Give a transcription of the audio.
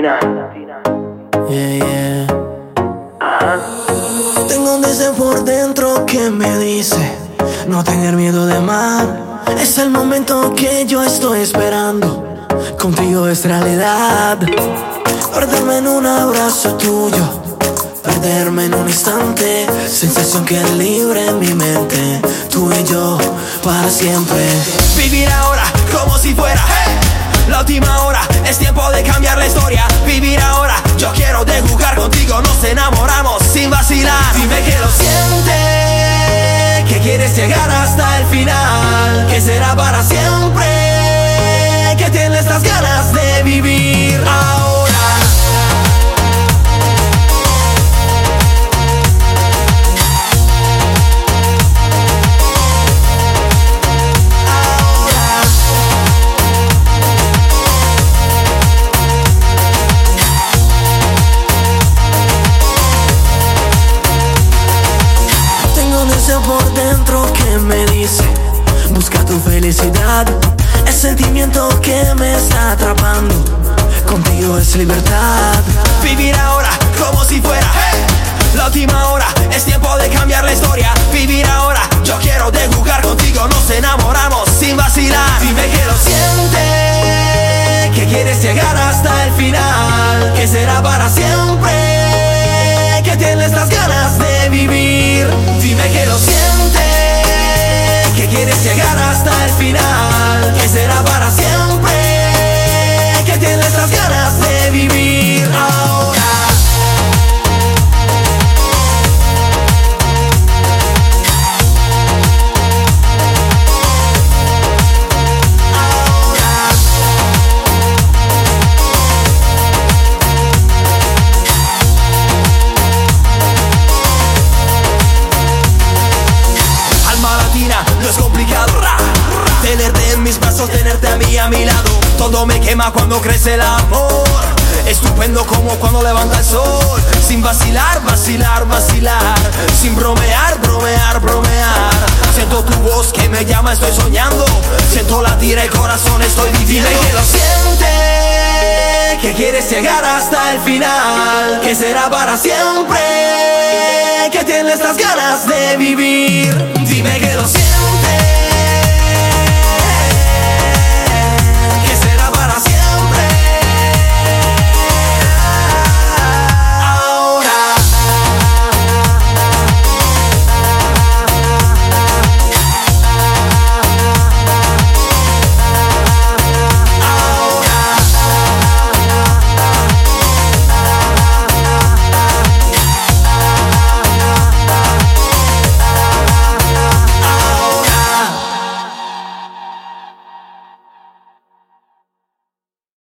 Latina. Yeah, yeah. Tengo un deseo por dentro que me dice no tener miedo de amar. Es el momento que yo estoy esperando. Contigo es realidad. Perderme en un abrazo tuyo. Perderme en un instante. Sensación que libre en mi mente. Tú y yo para siempre. Vivir ahora como si fuera la última hora. Es tiempo de cambiar la historia. Vivir ahora. Yo quiero de jugar contigo. Nos enamoramos sin vacilar. Dime que lo sientes. Que quieres llegar hasta el final. Que será para siempre. Que tienes las ganas de vivir tu felicidad El sentimiento que me está atrapando Contigo es libertad Vivir ahora como si fuera la última hora. Es tiempo de cambiar la historia. Vivir ahora. Yo quiero de jugar contigo. Nos enamoramos sin vacilar. Dime que lo sientes. Que quieres llegar hasta el final. Que será para siempre. Mis brazos, tenerte a mí a mi lado. Todo me quema cuando crece el amor. Estupendo como cuando levanta el sol. Sin vacilar, vacilar, vacilar. Sin bromear, bromear, bromear. Siento tu voz que me llama, estoy soñando. Siento latir el corazón, estoy viviendo. Dime que lo sientes Que quieres llegar hasta el final. Que será para siempre Que tienes las ganas de vivir